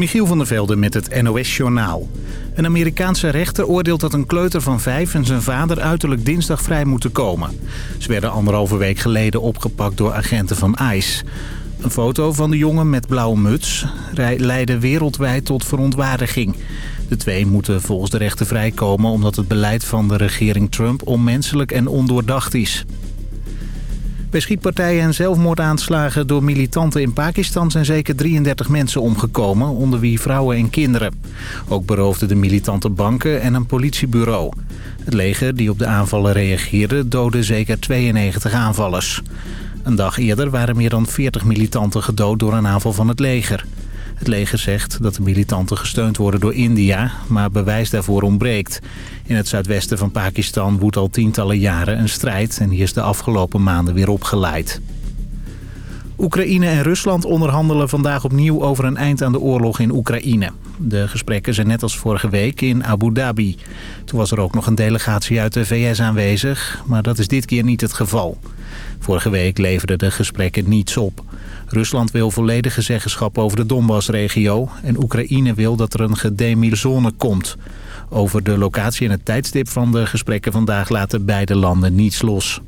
Michiel van der Velde met het NOS-journaal. Een Amerikaanse rechter oordeelt dat een kleuter van vijf en zijn vader uiterlijk dinsdag vrij moeten komen. Ze werden anderhalve week geleden opgepakt door agenten van ICE. Een foto van de jongen met blauwe muts leidde wereldwijd tot verontwaardiging. De twee moeten volgens de rechter vrijkomen omdat het beleid van de regering Trump onmenselijk en ondoordacht is. Bij schietpartijen en zelfmoordaanslagen door militanten in Pakistan zijn zeker 33 mensen omgekomen, onder wie vrouwen en kinderen. Ook beroofden de militanten banken en een politiebureau. Het leger die op de aanvallen reageerde doodde zeker 92 aanvallers. Een dag eerder waren meer dan 40 militanten gedood door een aanval van het leger. Het leger zegt dat de militanten gesteund worden door India, maar bewijs daarvoor ontbreekt. In het zuidwesten van Pakistan woedt al tientallen jaren een strijd en die is de afgelopen maanden weer opgeleid. Oekraïne en Rusland onderhandelen vandaag opnieuw over een eind aan de oorlog in Oekraïne. De gesprekken zijn net als vorige week in Abu Dhabi. Toen was er ook nog een delegatie uit de VS aanwezig, maar dat is dit keer niet het geval. Vorige week leverden de gesprekken niets op. Rusland wil volledige zeggenschap over de Donbass-regio... en Oekraïne wil dat er een gedemilde zone komt. Over de locatie en het tijdstip van de gesprekken vandaag laten beide landen niets los.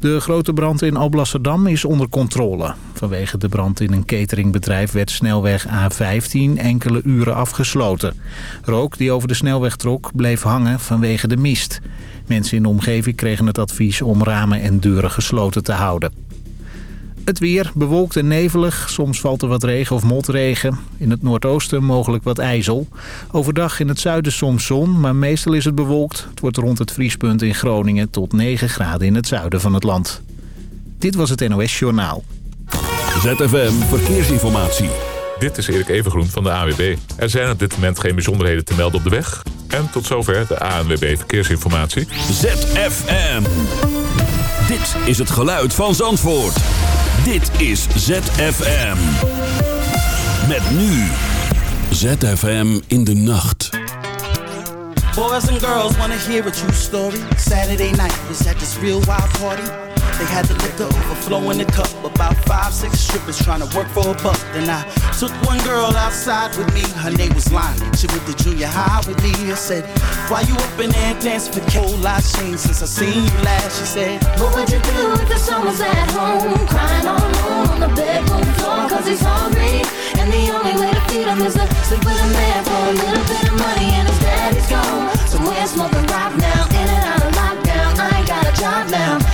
De grote brand in Alblasserdam is onder controle. Vanwege de brand in een cateringbedrijf werd snelweg A15 enkele uren afgesloten. Rook die over de snelweg trok bleef hangen vanwege de mist. Mensen in de omgeving kregen het advies om ramen en deuren gesloten te houden. Het weer bewolkt en nevelig. Soms valt er wat regen of motregen. In het noordoosten mogelijk wat ijzel. Overdag in het zuiden soms zon, maar meestal is het bewolkt. Het wordt rond het vriespunt in Groningen tot 9 graden in het zuiden van het land. Dit was het NOS Journaal. ZFM Verkeersinformatie. Dit is Erik Evengroen van de AWB. Er zijn op dit moment geen bijzonderheden te melden op de weg. En tot zover de ANWB Verkeersinformatie. ZFM. Dit is het geluid van Zandvoort. Dit is ZFM. Met nu. ZFM in de nacht. Boys and girls wanna hear a true story. Saturday night was at this real wild party. They had the liquor overflow in the cup. About five, six strippers trying to work for a buck. Then I took one girl outside with me. Her name was Lonnie. She went to junior high with me. I said, Why you up in there dancing for cold light sheen since I seen you last? She said, What would you do if the son was at home? Crying all alone on the bedroom floor cause he's hungry. And the only way to feed him is to sleep with a man for a little bit of money and his daddy's gone. So we're smoking rock now, in and out of lockdown. I ain't got a job now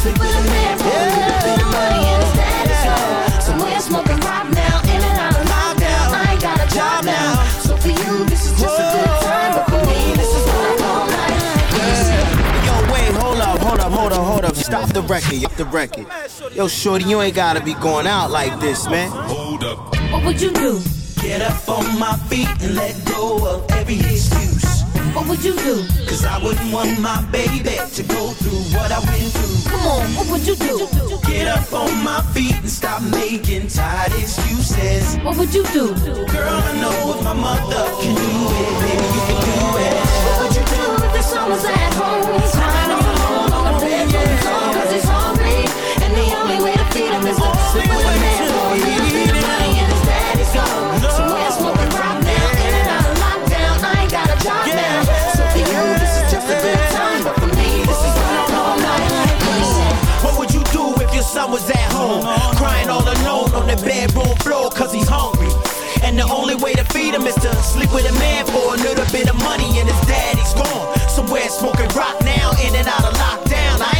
Sleep with a man for a little bit of money and his daddy's home. Somewhere smoking rock now, in and out of lockdown. I ain't got a job now. So for you, this is just a good time, but for me, this is like all night. Yo, wait, hold up, hold up, hold up, hold up. Stop the record, stop the record. Yo, shorty, you ain't gotta be going out like this, man. Hold up. What would you do? Get up on my feet and let go of every excuse. What would you do? Cause I wouldn't want my baby to go through what I went through. Come on, what would you do? Get up on my feet and stop making tired excuses. What would you do? Girl, I know if my mother can do it, baby, you can do it. What would you do if the son was at home? Was at home? Crying all alone on the bedroom floor cause he's hungry. And the only way to feed him is to sleep with a man for a little bit of money and his daddy's gone. Somewhere smoking rock now, in and out of lockdown. I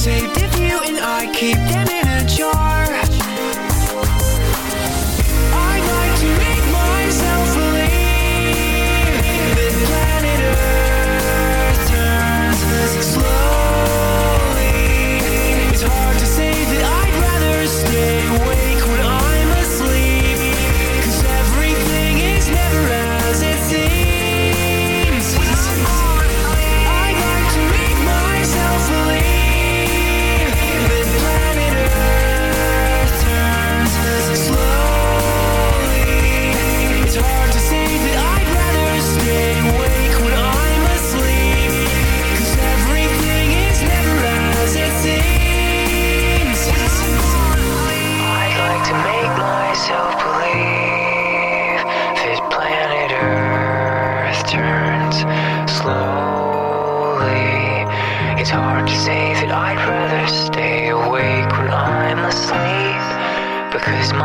saved if you and I keep them in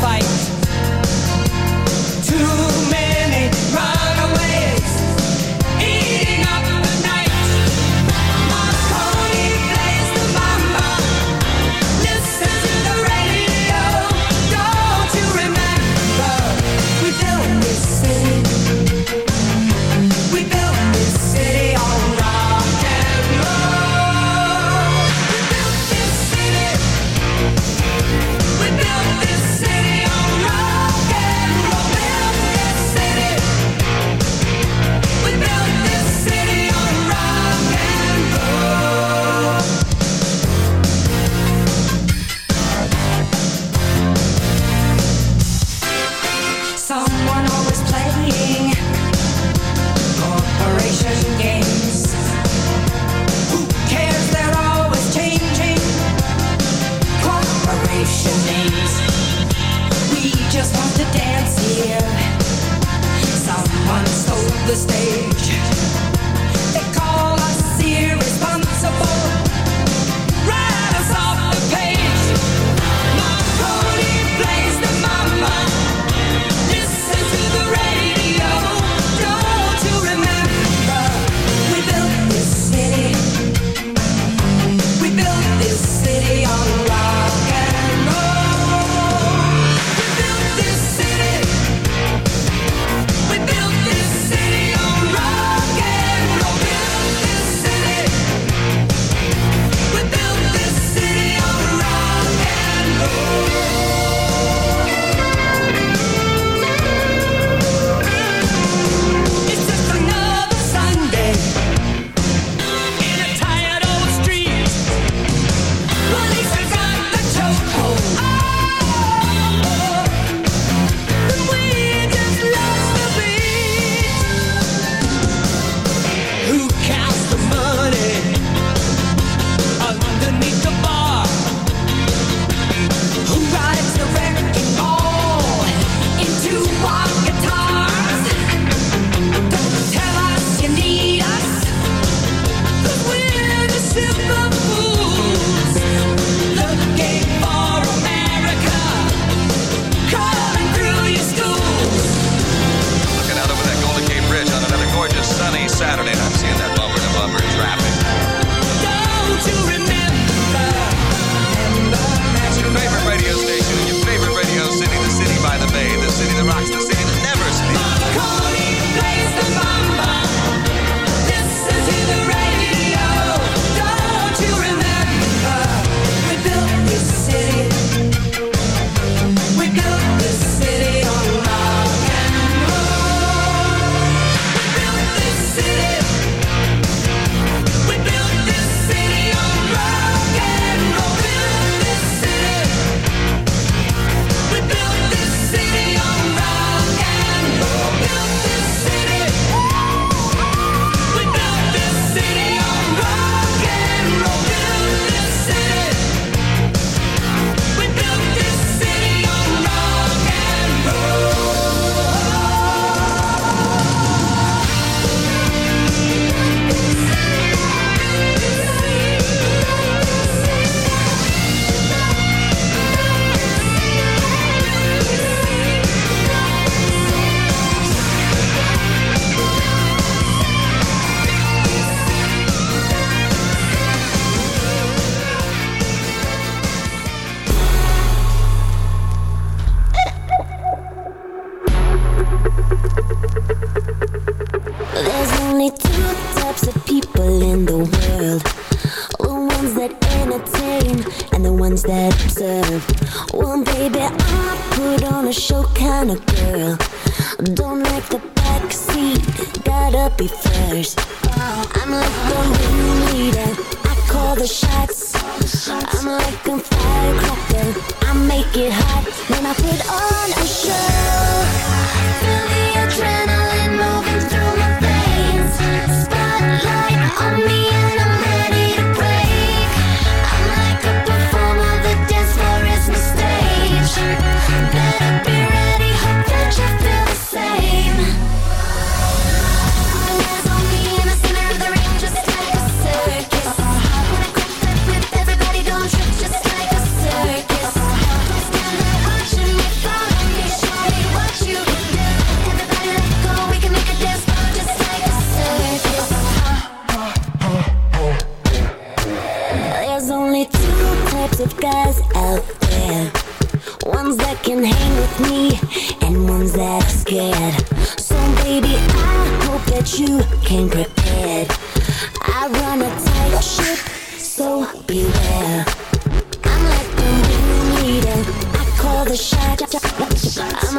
fight.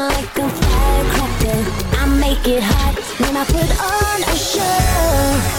like a firecracker. I make it hot when I put on a show.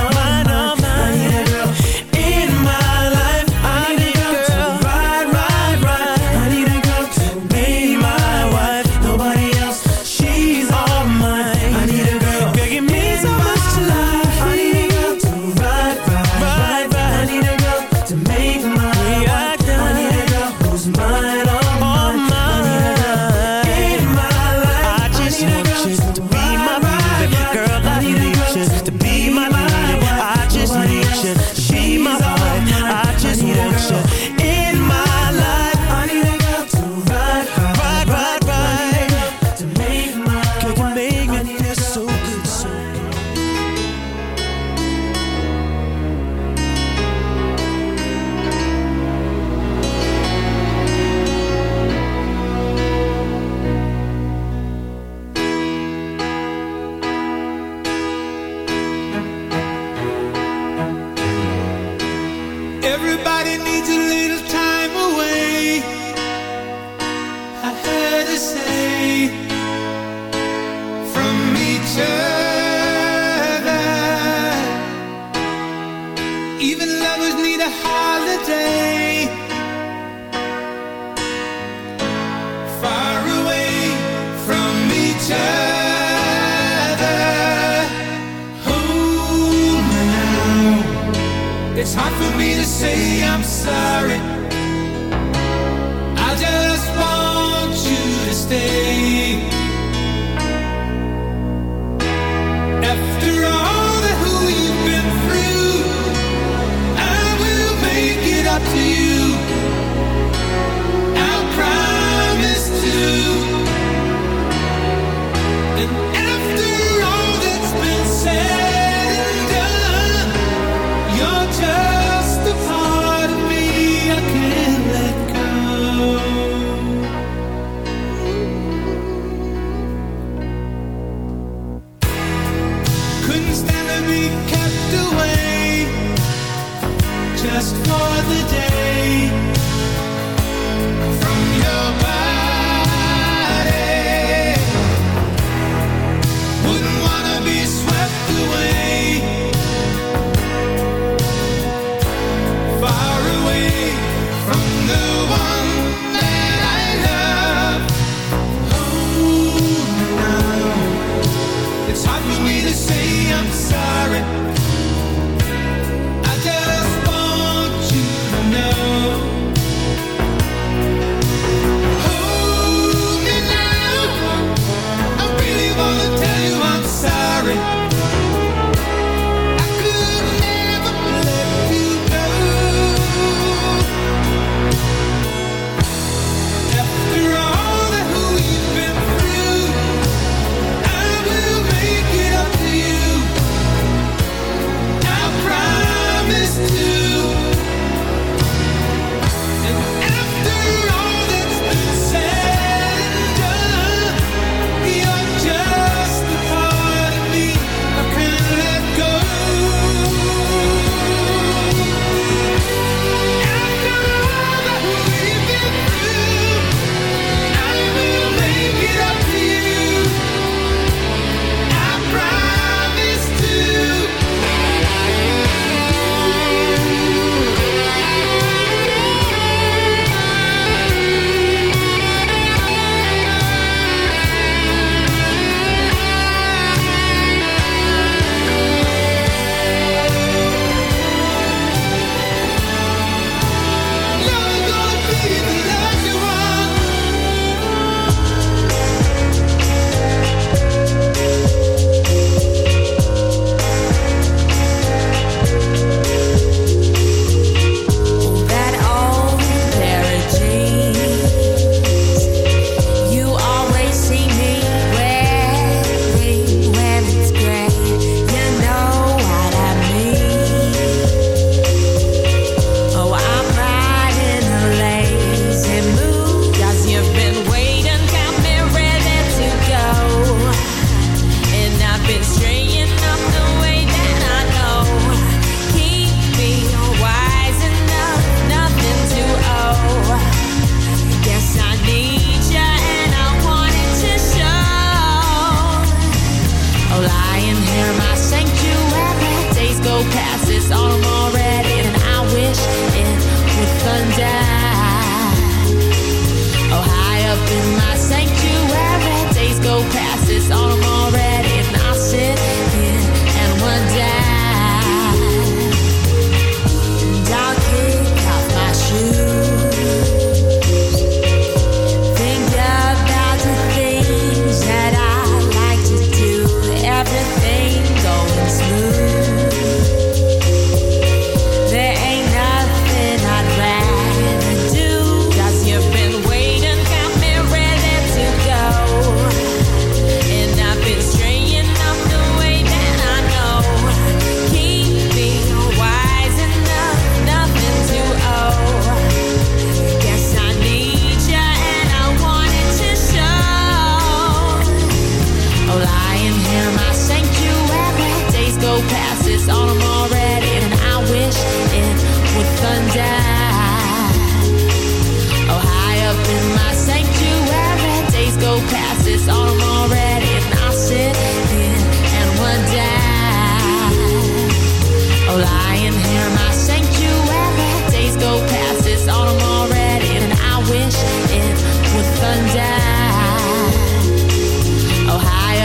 just for the day. From your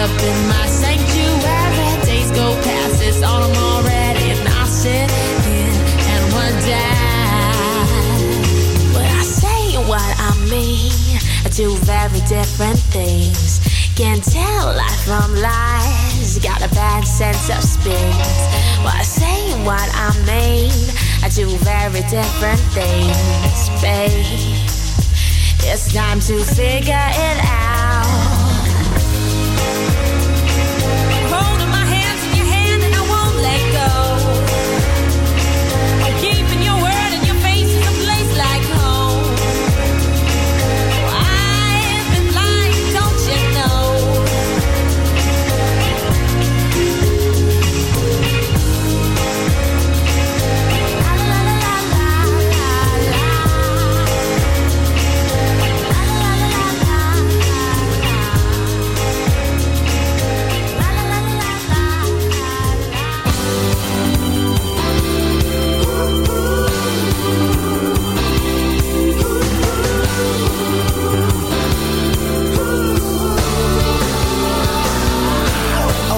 up in my sanctuary, days go past, it's autumn already, and I sit and wonder. What I say and what I mean very different things. Can't tell life from lies, got a bad sense of spins. What I say and what I mean are two very different things, babe. It's time to figure it out.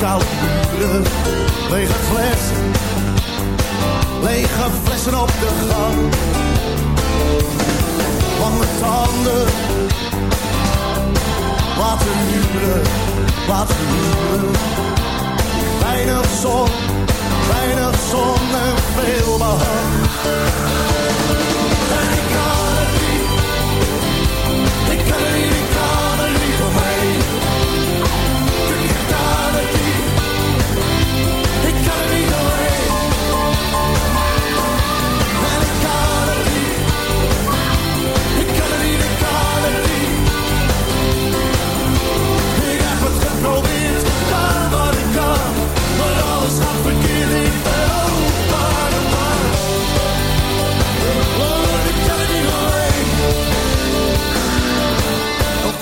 Koude muren. Lege flessen. Lege flessen op de gang. Lange tanden. Laten huren, laten huren. Weinig zon, weinig zon en veel behang.